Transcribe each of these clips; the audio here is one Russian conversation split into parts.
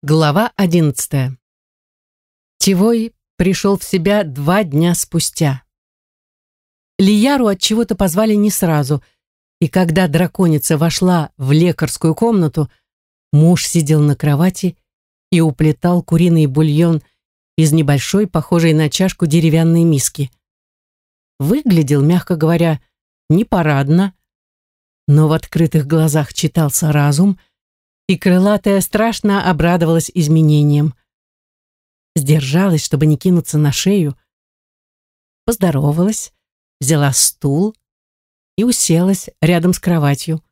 Глава одиннадцатая. Тивой пришел в себя два дня спустя. Лияру от чего-то позвали не сразу, и когда драконица вошла в лекарскую комнату, муж сидел на кровати и уплетал куриный бульон из небольшой, похожей на чашку деревянной миски. Выглядел, мягко говоря, непарадно, но в открытых глазах читался разум — и крылатая страшно обрадовалась изменениям. Сдержалась, чтобы не кинуться на шею, поздоровалась, взяла стул и уселась рядом с кроватью.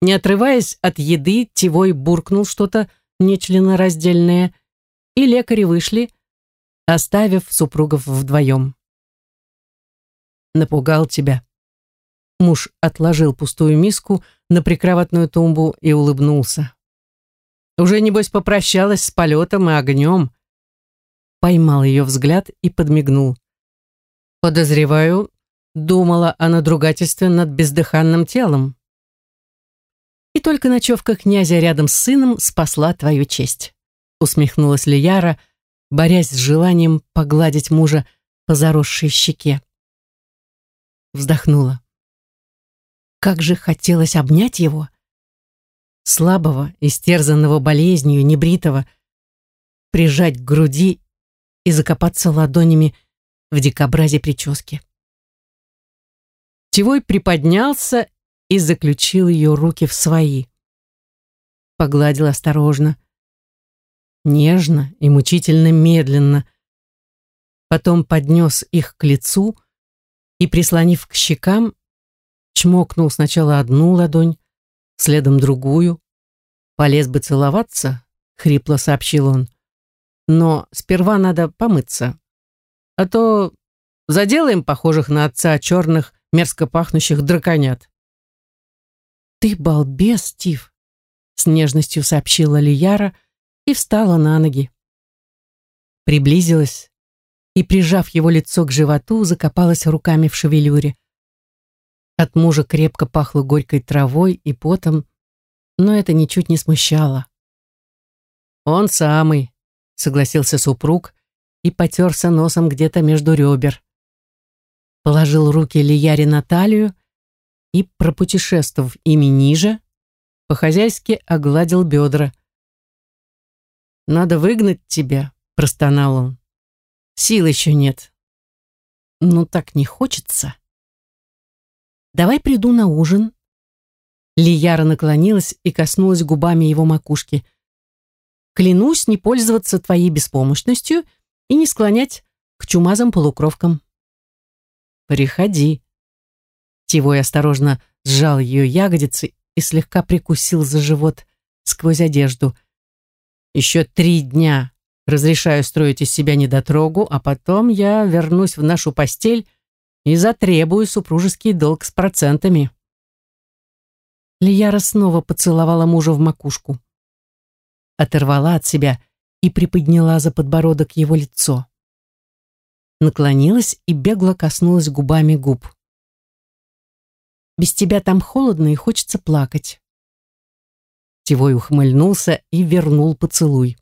Не отрываясь от еды, Тивой буркнул что-то нечленораздельное, и лекари вышли, оставив супругов вдвоем. «Напугал тебя», Муж отложил пустую миску на прикроватную тумбу и улыбнулся. Уже, небось, попрощалась с полетом и огнем. Поймал ее взгляд и подмигнул. Подозреваю, думала о надругательстве над бездыханным телом. И только ночевка князя рядом с сыном спасла твою честь. Усмехнулась Лияра, борясь с желанием погладить мужа по заросшей щеке. Вздохнула. Как же хотелось обнять его. Слабого, истерзанного болезнью, небритого, прижать к груди и закопаться ладонями в дикобразе прически. Тевой приподнялся и заключил ее руки в свои. Погладил осторожно, нежно и мучительно медленно. Потом поднес их к лицу и, прислонив к щекам, чмокнул сначала одну ладонь, следом другую. Полез бы целоваться, хрипло сообщил он. Но сперва надо помыться. А то заделаем похожих на отца черных, мерзко пахнущих драконят. Ты балбес, Стив, с нежностью сообщила Лияра и встала на ноги. Приблизилась и, прижав его лицо к животу, закопалась руками в шевелюре. От мужа крепко пахло горькой травой и потом, но это ничуть не смущало. «Он самый», — согласился супруг и потерся носом где-то между ребер. Положил руки Лияре на талию и, пропутешествовав ими ниже, по-хозяйски огладил бедра. «Надо выгнать тебя», — простонал он. «Сил еще нет». «Ну так не хочется». «Давай приду на ужин». Лияра наклонилась и коснулась губами его макушки. «Клянусь не пользоваться твоей беспомощностью и не склонять к чумазым полукровкам». «Приходи». Тивой осторожно сжал ее ягодицы и слегка прикусил за живот сквозь одежду. «Еще три дня разрешаю строить из себя недотрогу, а потом я вернусь в нашу постель и затребую супружеский долг с процентами. Лияра снова поцеловала мужа в макушку. Оторвала от себя и приподняла за подбородок его лицо. Наклонилась и бегло коснулась губами губ. «Без тебя там холодно и хочется плакать». Тевой ухмыльнулся и вернул поцелуй.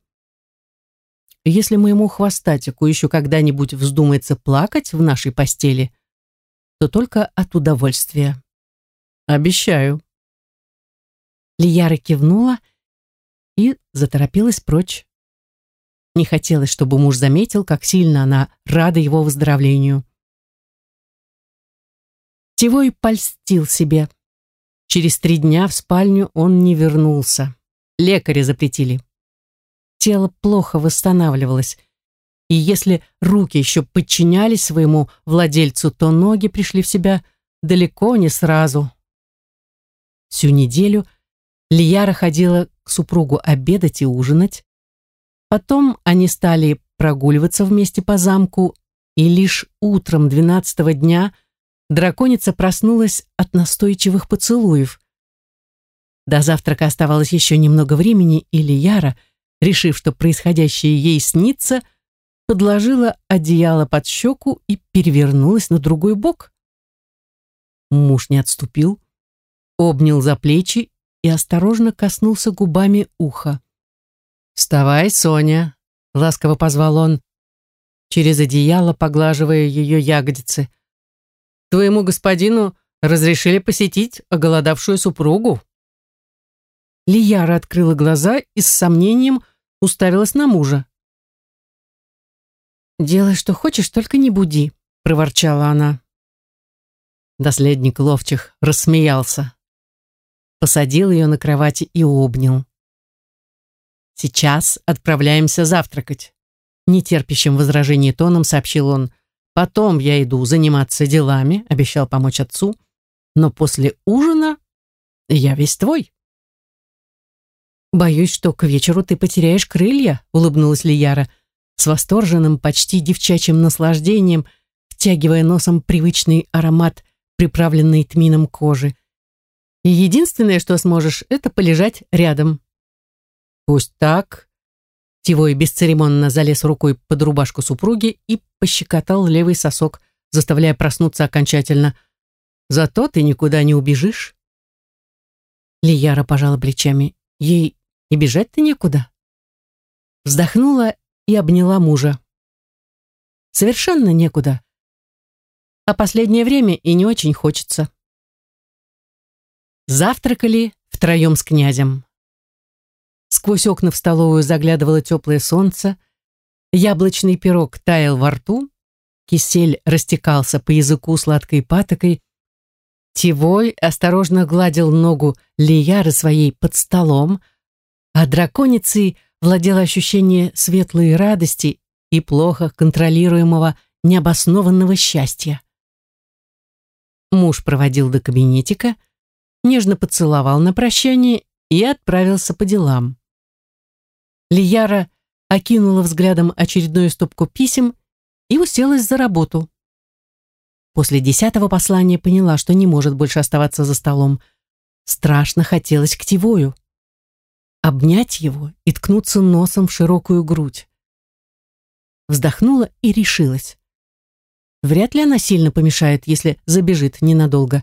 «Если моему хвостатику еще когда-нибудь вздумается плакать в нашей постели, то только от удовольствия. Обещаю. Лияра кивнула и заторопилась прочь. Не хотелось, чтобы муж заметил, как сильно она рада его выздоровлению. Тивой польстил себе. Через три дня в спальню он не вернулся. Лекари запретили. Тело плохо восстанавливалось, и если руки еще подчинялись своему владельцу, то ноги пришли в себя далеко не сразу. Всю неделю Лияра ходила к супругу обедать и ужинать. Потом они стали прогуливаться вместе по замку, и лишь утром двенадцатого дня драконица проснулась от настойчивых поцелуев. До завтрака оставалось еще немного времени, и Лияра, решив, что происходящее ей снится, подложила одеяло под щеку и перевернулась на другой бок. Муж не отступил, обнял за плечи и осторожно коснулся губами уха. «Вставай, Соня!» — ласково позвал он, через одеяло поглаживая ее ягодицы. «Твоему господину разрешили посетить оголодавшую супругу». Лияра открыла глаза и с сомнением уставилась на мужа. «Делай, что хочешь, только не буди», — проворчала она. Наследник ловчих рассмеялся. Посадил ее на кровати и обнял. «Сейчас отправляемся завтракать», — нетерпящим возражений тоном сообщил он. «Потом я иду заниматься делами», — обещал помочь отцу. «Но после ужина я весь твой». «Боюсь, что к вечеру ты потеряешь крылья», — улыбнулась Лияра, с восторженным, почти девчачьим наслаждением, втягивая носом привычный аромат, приправленный тмином кожи. «И единственное, что сможешь, это полежать рядом». «Пусть так». Тивой бесцеремонно залез рукой под рубашку супруги и пощекотал левый сосок, заставляя проснуться окончательно. «Зато ты никуда не убежишь». Лияра пожала плечами. Ей и бежать-то некуда. Вздохнула и обняла мужа. Совершенно некуда. А последнее время и не очень хочется. Завтракали втроем с князем. Сквозь окна в столовую заглядывало теплое солнце, яблочный пирог таял во рту, кисель растекался по языку сладкой патокой, Тивой осторожно гладил ногу Лияры своей под столом, а драконицей владело ощущение светлой радости и плохо контролируемого необоснованного счастья. Муж проводил до кабинетика, нежно поцеловал на прощание и отправился по делам. Лияра окинула взглядом очередную стопку писем и уселась за работу. После десятого послания поняла, что не может больше оставаться за столом. Страшно хотелось к Тивою обнять его и ткнуться носом в широкую грудь. Вздохнула и решилась. Вряд ли она сильно помешает, если забежит ненадолго.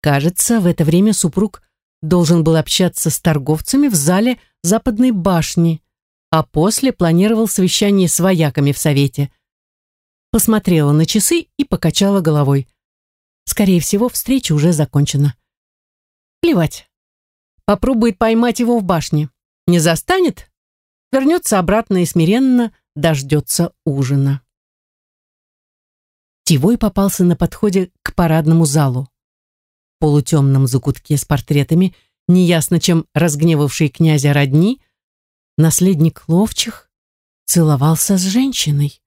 Кажется, в это время супруг должен был общаться с торговцами в зале Западной башни, а после планировал совещание с вояками в совете. Посмотрела на часы и покачала головой. Скорее всего, встреча уже закончена. Плевать. Попробует поймать его в башне. Не застанет? Вернется обратно и смиренно дождется ужина. Тивой попался на подходе к парадному залу. В полутемном закутке с портретами, неясно чем разгневавший князя родни, наследник ловчих целовался с женщиной.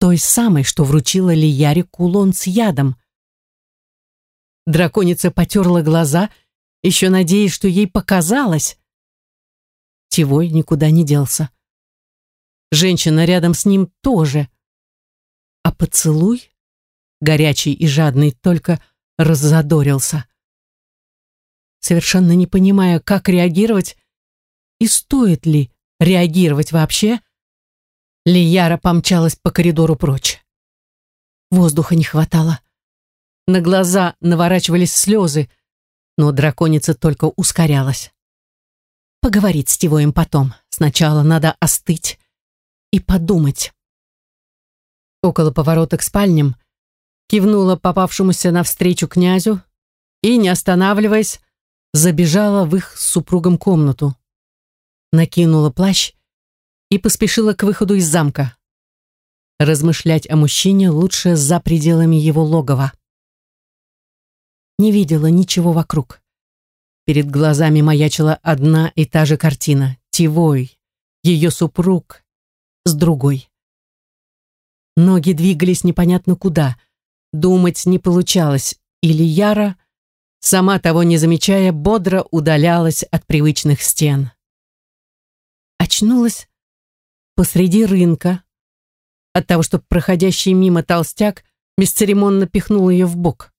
Той самой, что вручила Лияре кулон с ядом. Драконица потерла глаза и, еще надеясь, что ей показалось. Тивой никуда не делся. Женщина рядом с ним тоже. А поцелуй, горячий и жадный, только раззадорился. Совершенно не понимая, как реагировать и стоит ли реагировать вообще, Лияра помчалась по коридору прочь. Воздуха не хватало. На глаза наворачивались слезы, но драконица только ускорялась. Поговорить с Тивоем потом. Сначала надо остыть и подумать. Около поворота к спальням кивнула попавшемуся навстречу князю и, не останавливаясь, забежала в их с супругом комнату. Накинула плащ и поспешила к выходу из замка. Размышлять о мужчине лучше за пределами его логова не видела ничего вокруг. Перед глазами маячила одна и та же картина. Тивой, ее супруг, с другой. Ноги двигались непонятно куда. Думать не получалось. Или Яра, сама того не замечая, бодро удалялась от привычных стен. Очнулась посреди рынка от того, что проходящий мимо толстяк бесцеремонно пихнул ее в бок.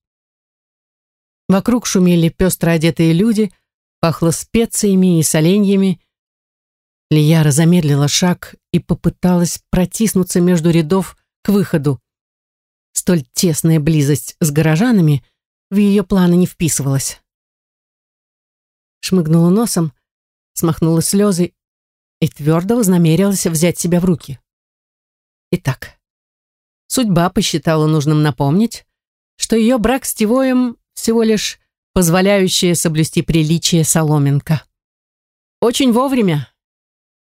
Вокруг шумели пестро одетые люди, пахло специями и соленьями. Лияра замедлила шаг и попыталась протиснуться между рядов к выходу. Столь тесная близость с горожанами в ее планы не вписывалась. Шмыгнула носом, смахнула слезы и твердо вознамерилась взять себя в руки. Итак, судьба посчитала нужным напомнить, что ее брак с Тивоем всего лишь позволяющая соблюсти приличие соломинка. Очень вовремя.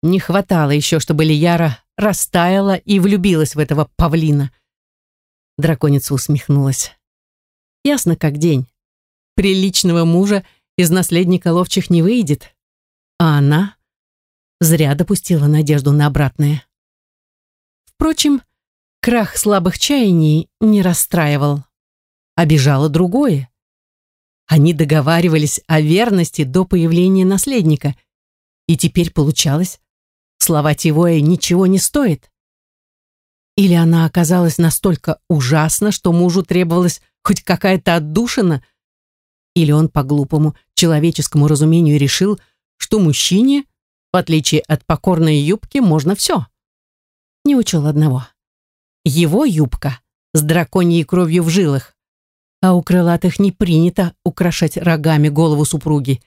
Не хватало еще, чтобы Лияра растаяла и влюбилась в этого павлина. Драконица усмехнулась. Ясно как день. Приличного мужа из наследника ловчих не выйдет. А она зря допустила надежду на обратное. Впрочем, крах слабых чаяний не расстраивал. Обижало другое. Они договаривались о верности до появления наследника, и теперь получалось, слова Тивоя ничего не стоит. Или она оказалась настолько ужасна, что мужу требовалась хоть какая-то отдушина, или он по глупому человеческому разумению решил, что мужчине, в отличие от покорной юбки, можно все. Не учел одного. Его юбка с драконьей кровью в жилах, а у крылатых не принято украшать рогами голову супруги.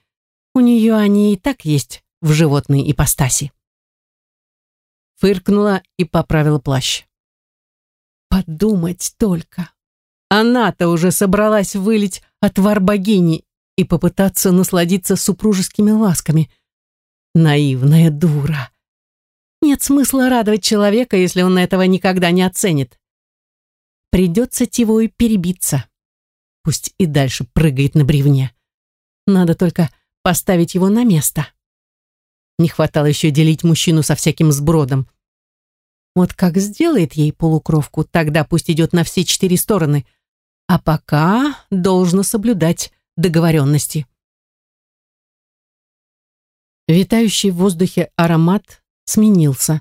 У нее они и так есть в животной ипостаси. Фыркнула и поправила плащ. Подумать только. Она-то уже собралась вылить отвар богини и попытаться насладиться супружескими ласками. Наивная дура. Нет смысла радовать человека, если он этого никогда не оценит. Придется Тивою перебиться. Пусть и дальше прыгает на бревне. Надо только поставить его на место. Не хватало еще делить мужчину со всяким сбродом. Вот как сделает ей полукровку, тогда пусть идет на все четыре стороны. А пока должно соблюдать договоренности. Витающий в воздухе аромат сменился.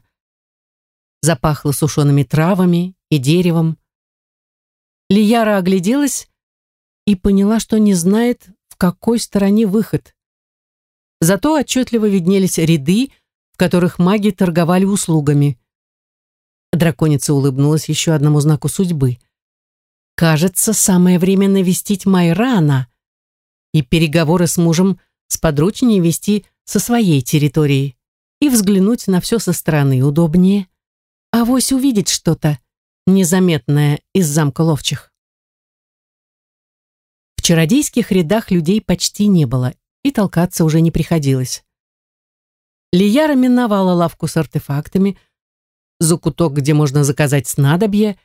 Запахло сушеными травами и деревом. Лияра огляделась и поняла, что не знает, в какой стороне выход. Зато отчетливо виднелись ряды, в которых маги торговали услугами. Драконица улыбнулась еще одному знаку судьбы. Кажется, самое время навестить Майрана и переговоры с мужем сподручнее вести со своей территории и взглянуть на все со стороны удобнее. а Авось увидеть что-то незаметное из замка ловчих. Чародейских рядах людей почти не было, и толкаться уже не приходилось. Лияра миновала лавку с артефактами, закуток, где можно заказать снадобье,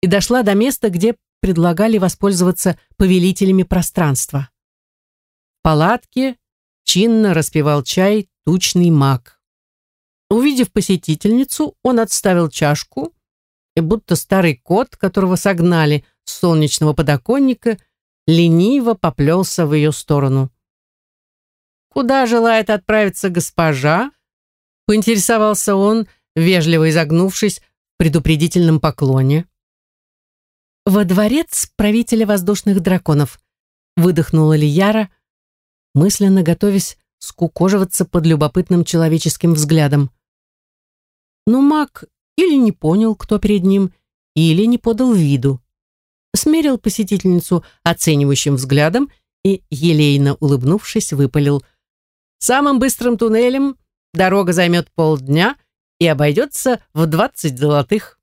и дошла до места, где предлагали воспользоваться повелителями пространства. В палатке чинно распивал чай тучный маг. Увидев посетительницу, он отставил чашку и, будто старый кот, которого согнали с солнечного подоконника, лениво поплелся в ее сторону. «Куда желает отправиться госпожа?» поинтересовался он, вежливо изогнувшись в предупредительном поклоне. «Во дворец правителя воздушных драконов», выдохнула Лияра, мысленно готовясь скукоживаться под любопытным человеческим взглядом. Но маг или не понял, кто перед ним, или не подал виду. Смерил посетительницу оценивающим взглядом и, елейно улыбнувшись, выпалил. «Самым быстрым туннелем дорога займет полдня и обойдется в двадцать золотых».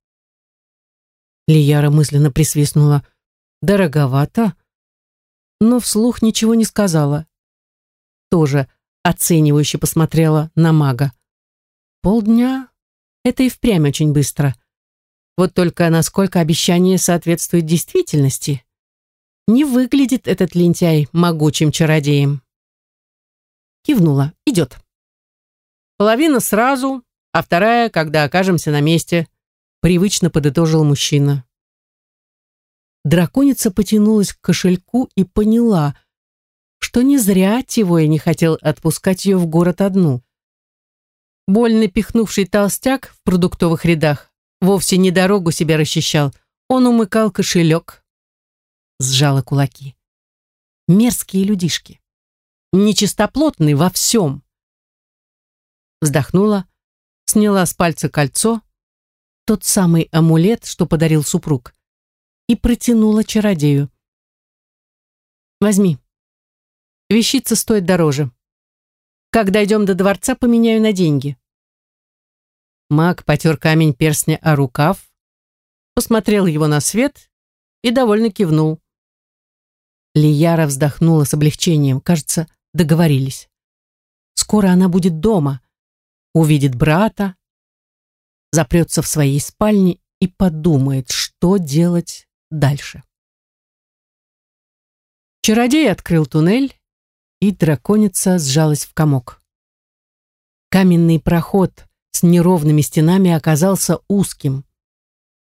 Лияра мысленно присвистнула. «Дороговато?» Но вслух ничего не сказала. Тоже оценивающе посмотрела на мага. «Полдня это и впрямь очень быстро. Вот только насколько обещание соответствует действительности. Не выглядит этот лентяй могучим чародеем. Кивнула. Идет. Половина сразу, а вторая, когда окажемся на месте, привычно подытожил мужчина. Драконица потянулась к кошельку и поняла, что не зря Тивой не хотел отпускать ее в город одну. Больно пихнувший толстяк в продуктовых рядах вовсе не дорогу себе расчищал, он умыкал кошелек. Сжала кулаки. Мерзкие людишки. Нечистоплотный во всем. Вздохнула, сняла с пальца кольцо, тот самый амулет, что подарил супруг, и протянула чародею. «Возьми. Вещица стоит дороже. Как дойдем до дворца, поменяю на деньги. Маг потер камень перстня о рукав, посмотрел его на свет и довольно кивнул. Лияра вздохнула с облегчением. Кажется, договорились. Скоро она будет дома, увидит брата, запрется в своей спальне и подумает, что делать дальше. Чародей открыл туннель, и драконица сжалась в комок. Каменный проход с неровными стенами оказался узким.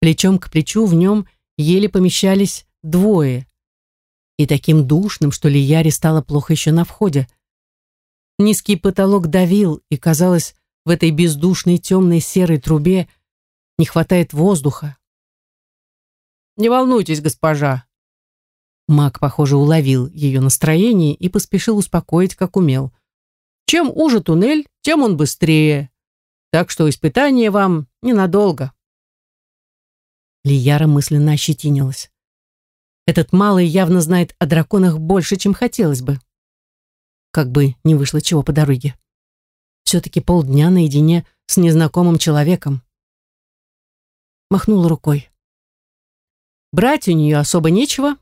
Плечом к плечу в нем еле помещались двое. И таким душным, что Лияре стало плохо еще на входе. Низкий потолок давил, и, казалось, в этой бездушной темной серой трубе не хватает воздуха. «Не волнуйтесь, госпожа!» Маг, похоже, уловил ее настроение и поспешил успокоить, как умел. «Чем уже туннель, тем он быстрее. Так что испытание вам ненадолго». Лияра мысленно ощетинилась. Этот малый явно знает о драконах больше, чем хотелось бы. Как бы не вышло чего по дороге. Все-таки полдня наедине с незнакомым человеком. Махнула рукой. Брать у нее особо нечего,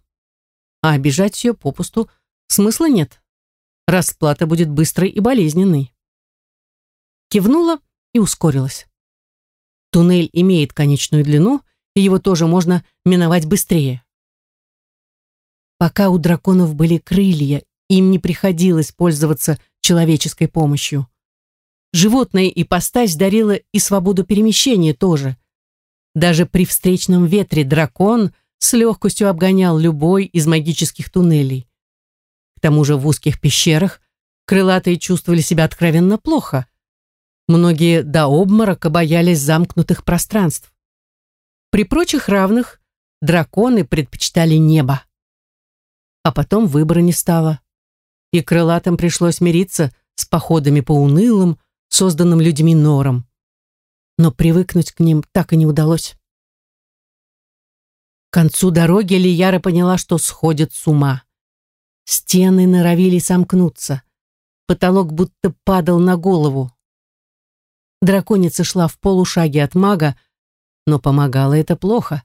а обижать ее попусту смысла нет. Расплата будет быстрой и болезненной. Кивнула и ускорилась. Туннель имеет конечную длину, и его тоже можно миновать быстрее. Пока у драконов были крылья, им не приходилось пользоваться человеческой помощью. Животная ипостась дарила и свободу перемещения тоже. Даже при встречном ветре дракон с легкостью обгонял любой из магических туннелей. К тому же в узких пещерах крылатые чувствовали себя откровенно плохо. Многие до обморока боялись замкнутых пространств. При прочих равных драконы предпочитали небо. А потом выбора не стало. И крылатым пришлось мириться с походами по унылым, созданным людьми норам. Но привыкнуть к ним так и не удалось. К концу дороги Лияра поняла, что сходит с ума. Стены норовили сомкнуться. Потолок будто падал на голову. Драконица шла в полушаге от мага, но помогало это плохо.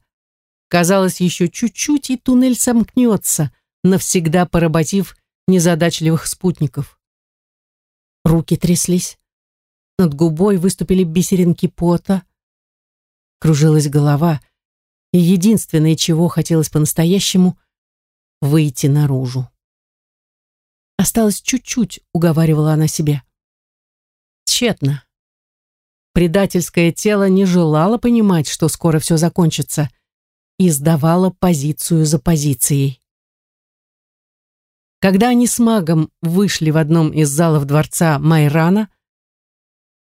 Казалось, еще чуть-чуть, и туннель сомкнется, навсегда поработив незадачливых спутников. Руки тряслись. Над губой выступили бисеринки пота. Кружилась голова, и единственное, чего хотелось по-настоящему — выйти наружу. Осталось чуть-чуть, уговаривала она себе. Тщетно. Предательское тело не желало понимать, что скоро все закончится, и сдавало позицию за позицией. Когда они с магом вышли в одном из залов дворца Майрана,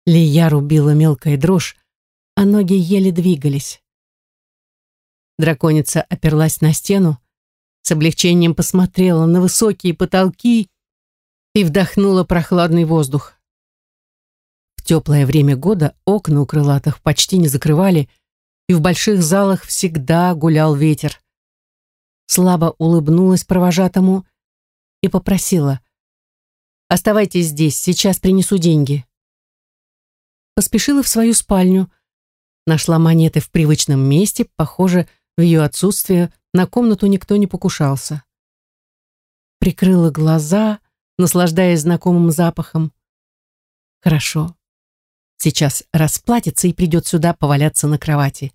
Лия рубила мелкая дрожь, а ноги еле двигались. Драконица оперлась на стену, с облегчением посмотрела на высокие потолки и вдохнула прохладный воздух. Теплое время года окна у крылатых почти не закрывали, и в больших залах всегда гулял ветер. Слабо улыбнулась провожатому и попросила. «Оставайтесь здесь, сейчас принесу деньги». Поспешила в свою спальню, нашла монеты в привычном месте, похоже, в ее отсутствие на комнату никто не покушался. Прикрыла глаза, наслаждаясь знакомым запахом. Хорошо. Сейчас расплатится и придет сюда поваляться на кровати.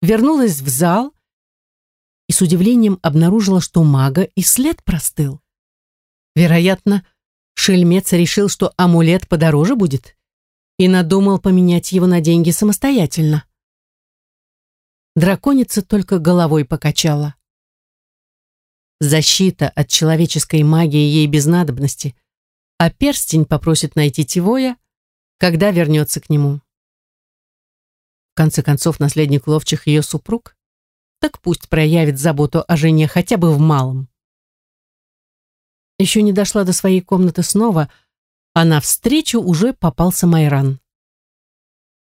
Вернулась в зал и с удивлением обнаружила, что мага и след простыл. Вероятно, шельмец решил, что амулет подороже будет, и надумал поменять его на деньги самостоятельно. Драконица только головой покачала. Защита от человеческой магии ей без надобности, а перстень попросит найти Тивоя, когда вернется к нему. В конце концов, наследник ловчих ее супруг так пусть проявит заботу о жене хотя бы в малом. Еще не дошла до своей комнаты снова, а навстречу уже попался Майран.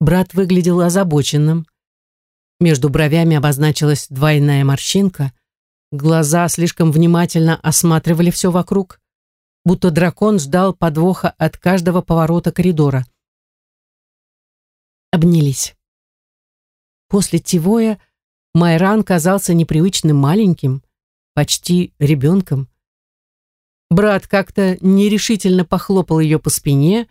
Брат выглядел озабоченным. Между бровями обозначилась двойная морщинка, глаза слишком внимательно осматривали все вокруг. будто дракон ждал подвоха от каждого поворота коридора. Обнялись. После Тивоя Майран казался непривычно маленьким, почти ребенком. Брат как-то нерешительно похлопал ее по спине.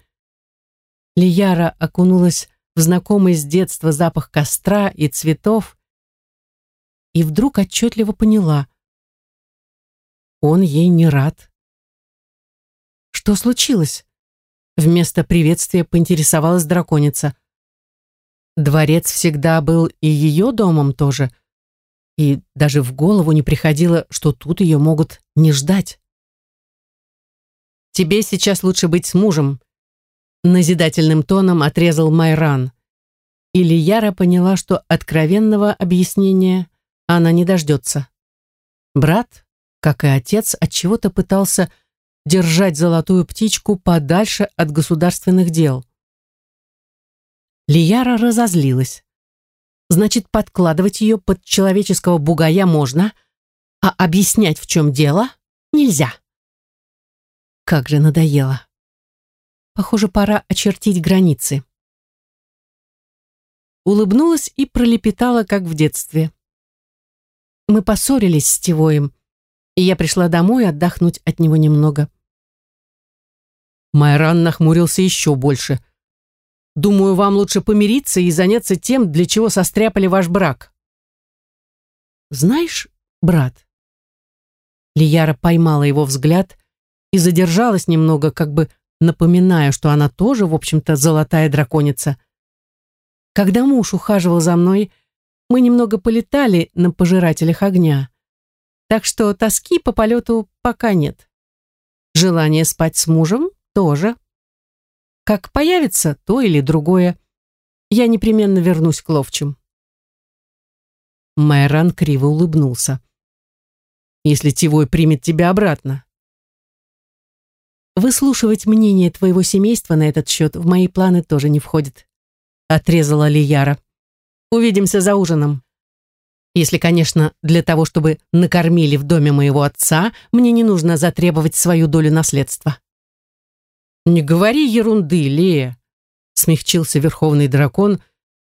Лияра окунулась в знакомый с детства запах костра и цветов и вдруг отчетливо поняла. Он ей не рад. Что случилось? Вместо приветствия поинтересовалась драконица. Дворец всегда был и ее домом тоже, и даже в голову не приходило, что тут ее могут не ждать. «Тебе сейчас лучше быть с мужем», назидательным тоном отрезал Майран. Или Яра поняла, что откровенного объяснения она не дождется. Брат, как и отец, от чего то пытался держать золотую птичку подальше от государственных дел. Лияра разозлилась. Значит, подкладывать ее под человеческого бугая можно, а объяснять, в чем дело, нельзя. Как же надоело. Похоже, пора очертить границы. Улыбнулась и пролепетала, как в детстве. Мы поссорились с Тивоем, и я пришла домой отдохнуть от него немного. Майран нахмурился еще больше. «Думаю, вам лучше помириться и заняться тем, для чего состряпали ваш брак». «Знаешь, брат...» Лияра поймала его взгляд и задержалась немного, как бы напоминая, что она тоже, в общем-то, золотая драконица. Когда муж ухаживал за мной, мы немного полетали на пожирателях огня. Так что тоски по полету пока нет. Желание спать с мужем тоже. Как появится то или другое, я непременно вернусь к ловчим. Майран криво улыбнулся. «Если Тивой примет тебя обратно, Выслушивать мнение твоего семейства на этот счет в мои планы тоже не входит. Отрезала Лияра. Увидимся за ужином. Если, конечно, для того, чтобы накормили в доме моего отца, мне не нужно затребовать свою долю наследства. Не говори ерунды, Лея, смягчился верховный дракон,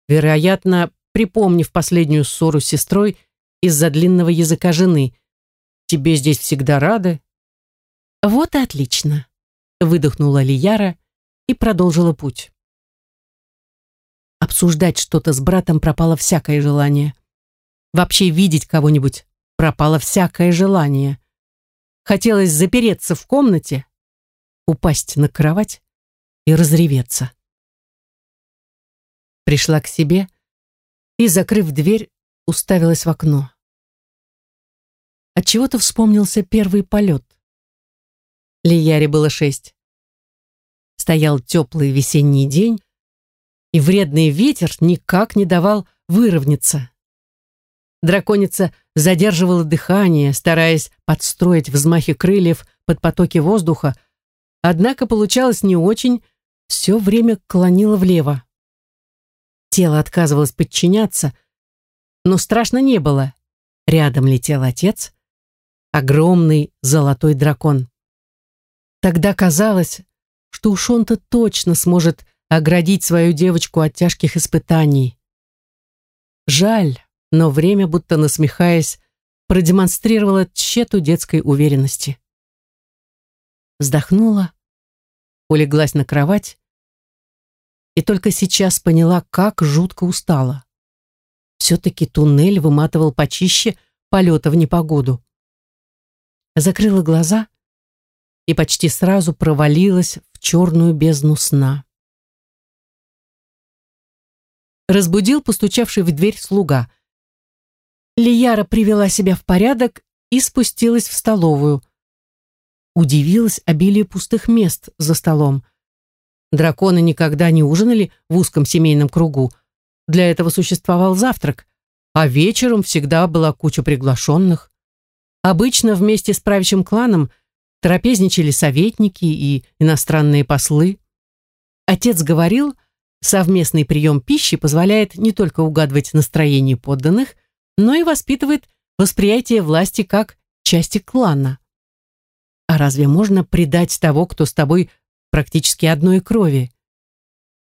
вероятно, припомнив последнюю ссору с сестрой из-за длинного языка жены. Тебе здесь всегда рады. Вот и отлично выдохнула Лияра и продолжила путь. Обсуждать что-то с братом пропало всякое желание. Вообще видеть кого-нибудь пропало всякое желание. Хотелось запереться в комнате, упасть на кровать и разреветься. Пришла к себе и, закрыв дверь, уставилась в окно. Отчего-то вспомнился первый полет. Лияре было шесть. Стоял теплый весенний день, и вредный ветер никак не давал выровняться. Драконица задерживала дыхание, стараясь подстроить взмахи крыльев под потоки воздуха, однако получалось не очень, все время клонило влево. Тело отказывалось подчиняться, но страшно не было. Рядом летел отец, огромный золотой дракон. Тогда казалось, что уж он-то точно сможет оградить свою девочку от тяжких испытаний. Жаль, но время, будто насмехаясь, продемонстрировало тщету детской уверенности. Вздохнула, улеглась на кровать и только сейчас поняла, как жутко устала. Все-таки туннель выматывал почище полета в непогоду. Закрыла глаза и почти сразу провалилась в черную бездну сна. Разбудил постучавший в дверь слуга. Лияра привела себя в порядок и спустилась в столовую. Удивилась обилию пустых мест за столом. Драконы никогда не ужинали в узком семейном кругу. Для этого существовал завтрак, а вечером всегда была куча приглашенных. Обычно вместе с правящим кланом трапезничали советники и иностранные послы. Отец говорил, совместный прием пищи позволяет не только угадывать настроение подданных, но и воспитывает восприятие власти как части клана. А разве можно предать того, кто с тобой практически одной крови?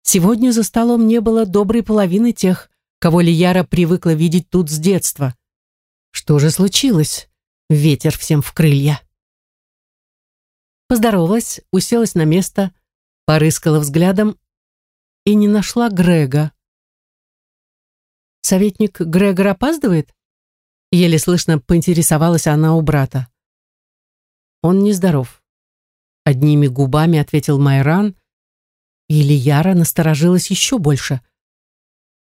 Сегодня за столом не было доброй половины тех, кого Лияра привыкла видеть тут с детства. Что же случилось? Ветер всем в крылья. Поздоровалась, уселась на место, порыскала взглядом и не нашла Грега. «Советник Грегор опаздывает?» Еле слышно поинтересовалась она у брата. «Он нездоров», — одними губами ответил Майран, и Лияра насторожилась еще больше.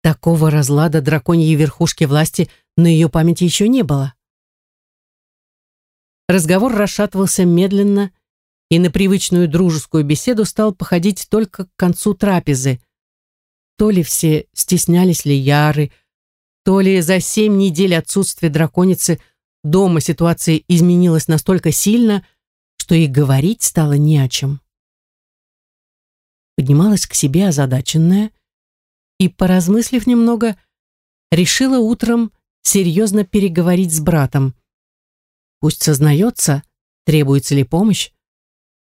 Такого разлада драконьей верхушки власти на ее памяти еще не было. Разговор расшатывался медленно, и на привычную дружескую беседу стал походить только к концу трапезы. То ли все стеснялись Лияры, то ли за семь недель отсутствия драконицы дома ситуация изменилась настолько сильно, что и говорить стало не о чем. Поднималась к себе озадаченная и, поразмыслив немного, решила утром серьезно переговорить с братом. Пусть сознается, требуется ли помощь.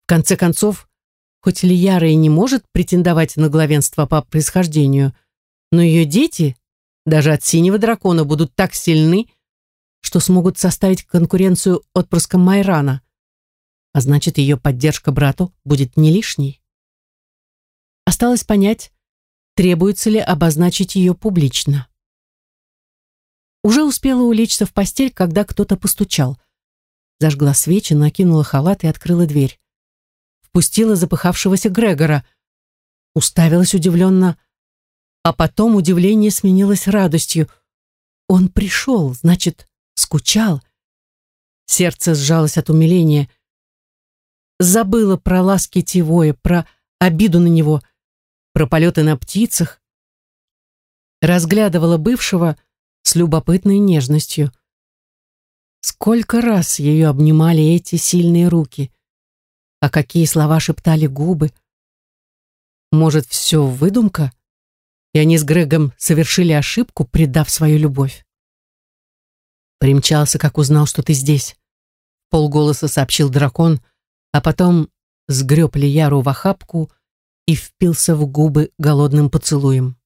В конце концов, хоть Лияра и не может претендовать на главенство по происхождению, но ее дети даже от синего дракона будут так сильны, что смогут составить конкуренцию отпрыском Майрана. А значит, ее поддержка брату будет не лишней. Осталось понять, требуется ли обозначить ее публично. Уже успела улечься в постель, когда кто-то постучал. Зажгла свечи, накинула халат и открыла дверь. Впустила запыхавшегося Грегора. Уставилась удивленно а потом удивление сменилось радостью. Он пришел, значит, скучал. Сердце сжалось от умиления. Забыла про ласки Тивоя, про обиду на него, про полеты на птицах. Разглядывала бывшего с любопытной нежностью. Сколько раз ее обнимали эти сильные руки, а какие слова шептали губы. Может, все выдумка? и они с Грегом совершили ошибку, предав свою любовь. Примчался, как узнал, что ты здесь. Полголоса сообщил дракон, а потом сгреб Лияру в охапку и впился в губы голодным поцелуем.